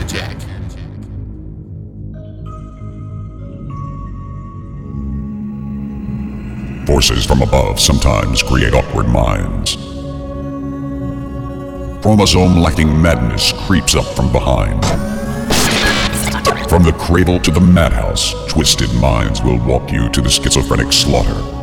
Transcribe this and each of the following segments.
attack. Forces from above sometimes create awkward minds. Chromosome lacking madness creeps up from behind. From the cradle to the madhouse, twisted minds will walk you to the schizophrenic slaughter.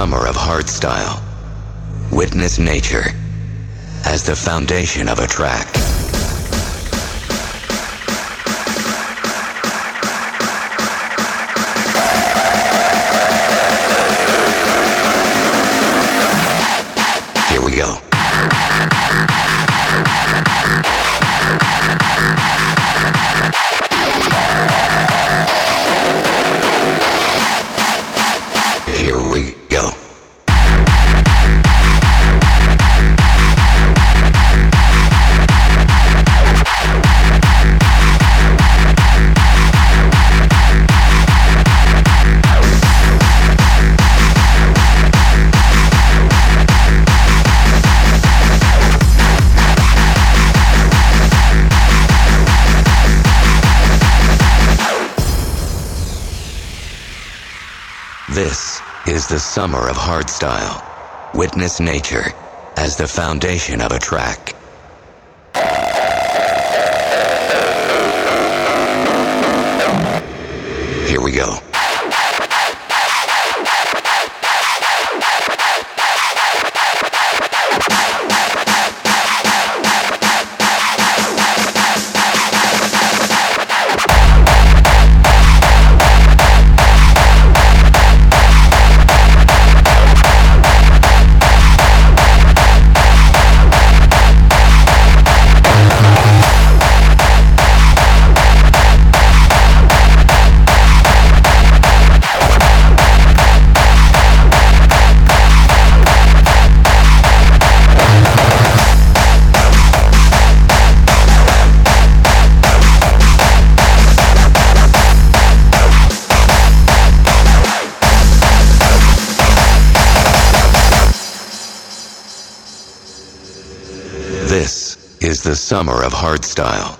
Summer of hardstyle. Witness nature as the foundation of a track. Summer of hardstyle. Witness nature as the foundation of a track. Summer of hardstyle.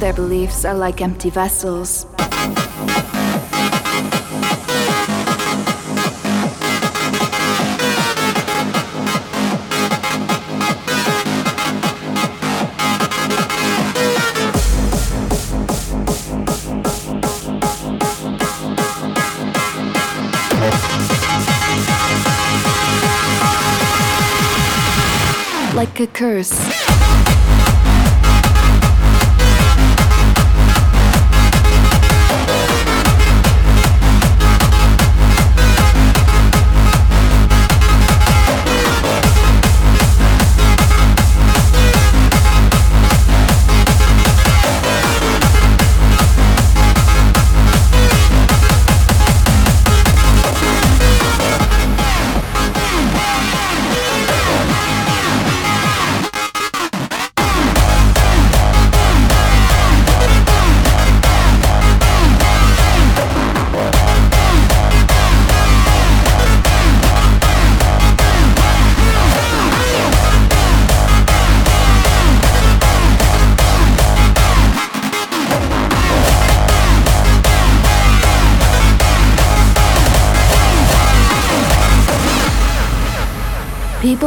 Their beliefs are like empty vessels. Like a curse.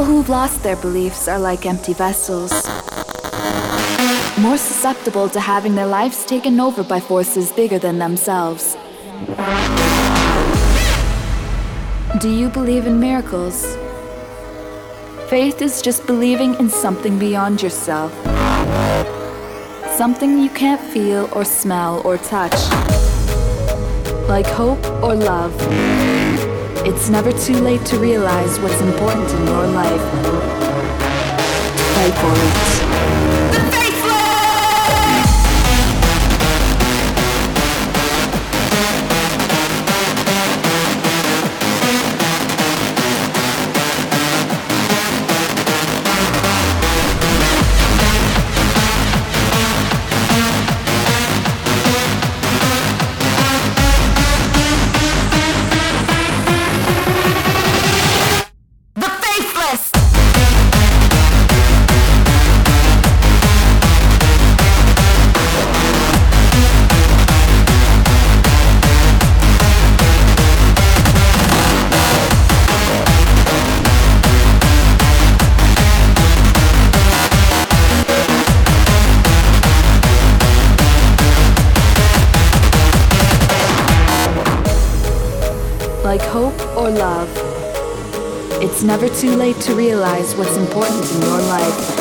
Who've lost their beliefs are like empty vessels, more susceptible to having their lives taken over by forces bigger than themselves. Do you believe in miracles? Faith is just believing in something beyond yourself. Something you can't feel or smell or touch. Like hope or love. It's never too late to realize what's important in your life. Fight for it. Too late to realize what's important in your life.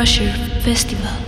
Crusher Festival.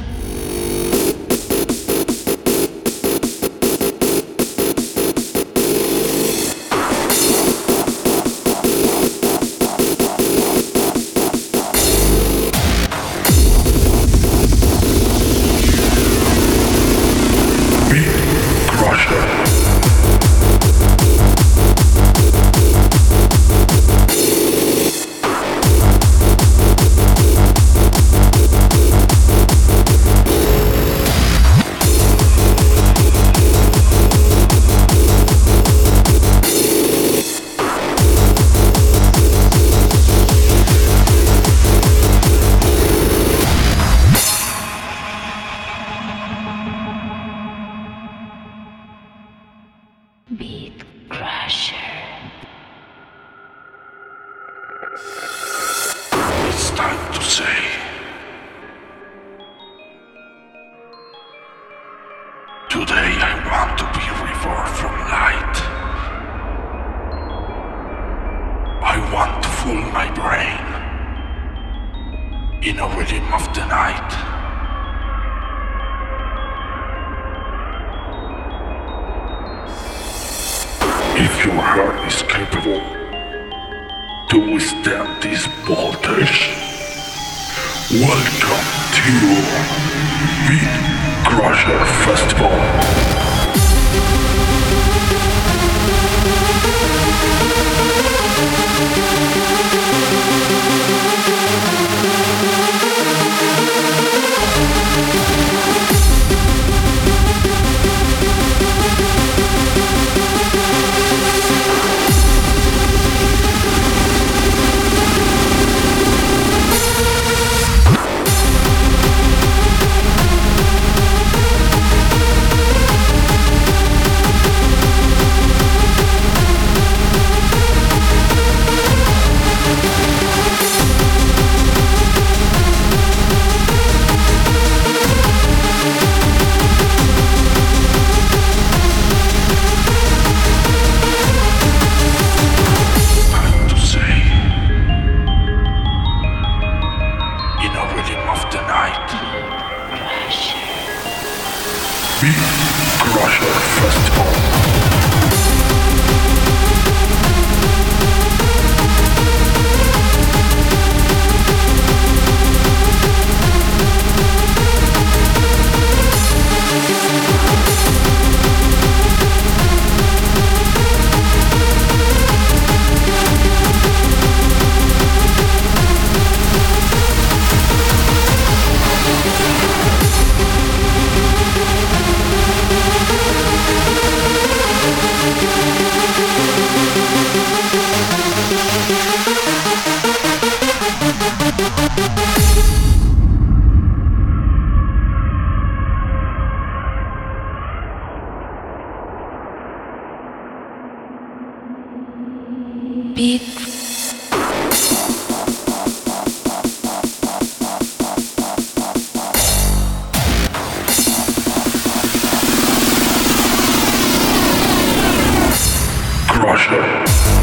International.